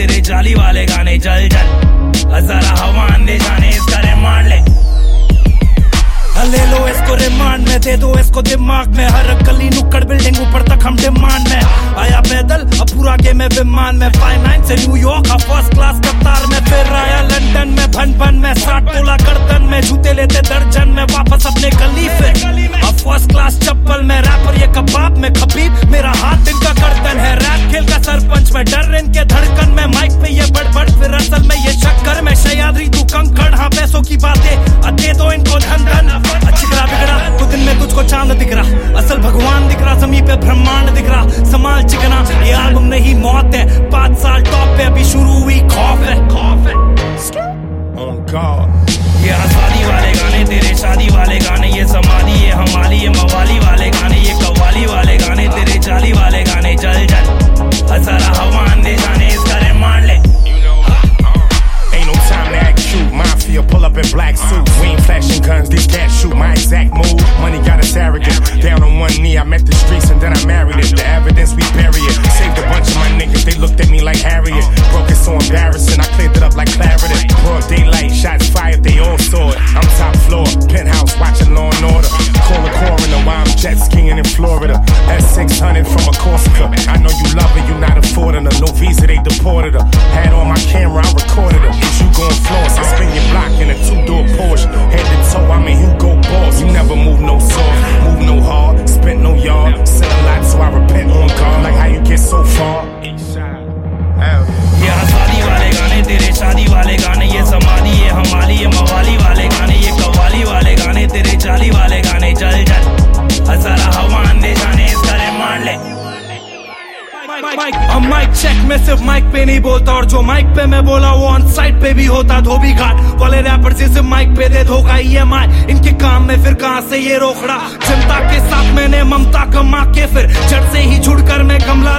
जल जल जरा हवा दे जाने इसका रिमांड ले। ले लो इसको रिमांड में, दे दो इसको दिमाग में। हर गली नुक्कड़ बिल्डिंग ऊपर तक हम डिमांड में। आया पैदल, अब पूरा के मैं विमान में। फाइव नाइन से न्यूयॉर्क फ़र्स्ट क्लास कतार में। फिर आया लंदन में भन भन में। साठ तोला गर्दन में कंकड़ हाँ पैसों की बातें। दे दो इनको धन धन। चिकरा बिगड़ा तो दिन में तुझको चाँद दिख रहा। असल भगवान दिख रहा जमी पे ब्रह्मांड दिख रहा। समाज चिकना, ये आलम नहीं, मौत है। पाँच साल टॉप पे, अभी शुरू हुई खौफ है। Shoot. My exact move. Money got us arrogant. Down on one knee, I met the streets and then I married it. The evidence we bury it. Saved a bunch of my niggas, they looked at me like Harriet. Broke it so embarrassing, I cleared it up like clarity. Broad daylight, shots fired, they all saw it. I'm top floor, penthouse, watching Law and Order. Call the coroner while I'm jet skiing in Florida. S600 from a Corsica. I know you love her, you not affording her. No visa, they deported her. Had on my camera, I recorded her. Is you going अब mic check में सिर्फ़ mic पे नहीं बोलता और जो mic पे मैं बोला, वो ऑन साइड पे भी होता, धोबी घाट। वाले रैपर से सिर्फ़ माइक पे दे धोखा माइक इनके काम में फिर कहाँ से ये रोकड़ा? जनता के साथ मैंने ममता कमा के फिर, जड़ से ही जुड़कर मैं गमला